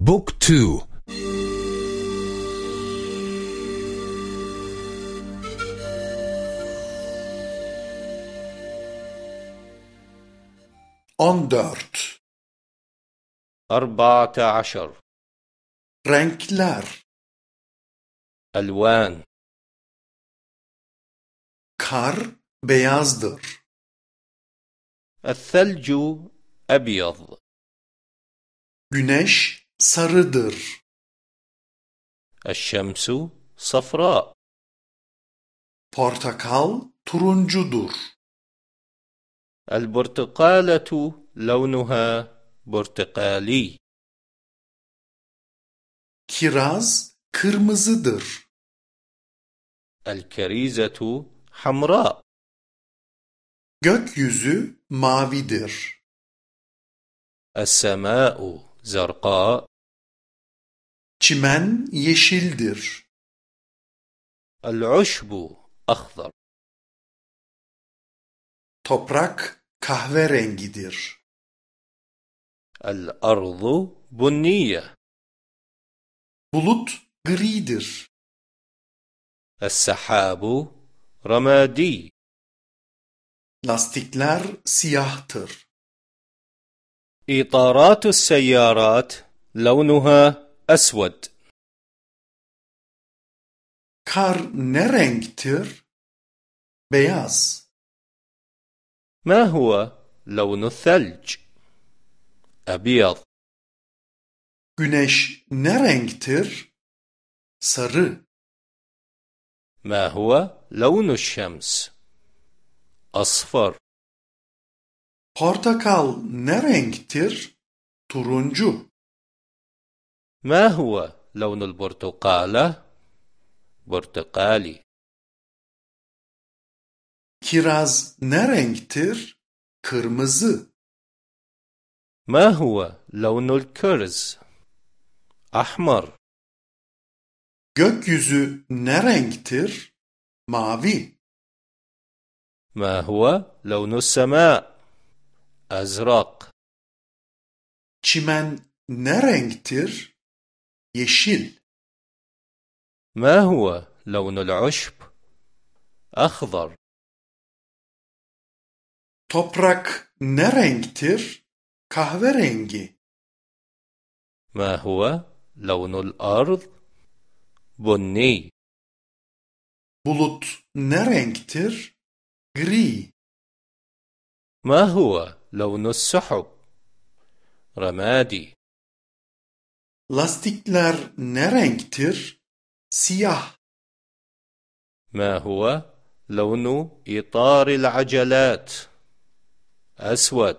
بوك تو أندرت أربعة عشر. رنكلر ألوان. كار beyazdır. الثلج أبيض. Güneş sarıdır. الشمس صفراء Portakal turuncudur. البرتقالة لونها برتقالي Kiraz kırmızıdır. الكريزة حمراء Gökyüzü mavidir. السماء زرقاء Çimen yeşildir. العشب أخضر Toprak kahverengidir. الأرض بنية Bulut gridir. السحاب رمادي Lastikler siyahtır. إطارات السيارات لونها أسود Kar ne renktir? Beyaz. ما هو لون الثلج أبيض Güneş ne renktir? Sarı. ما هو لون الشمس أصفر Portakal ne renktir? Turuncu. ما هو لون البرتقالة برتقالي Kiraz ne renktir? Kırmızı. ما هو لون الكرز أحمر Gökyüzü ne renktir? Mavi. ما هو لون السماء أزرق ne renktir? Yeşil. ما هو لون العشب أخضر Toprak ne renktir? Kahverengi. ما هو لون الأرض بني Bulut ne renktir? Gri. ما هو لون السحب رمادي Lastikler ne renktir? Siyah. ما هو لون إطار العجلات أسود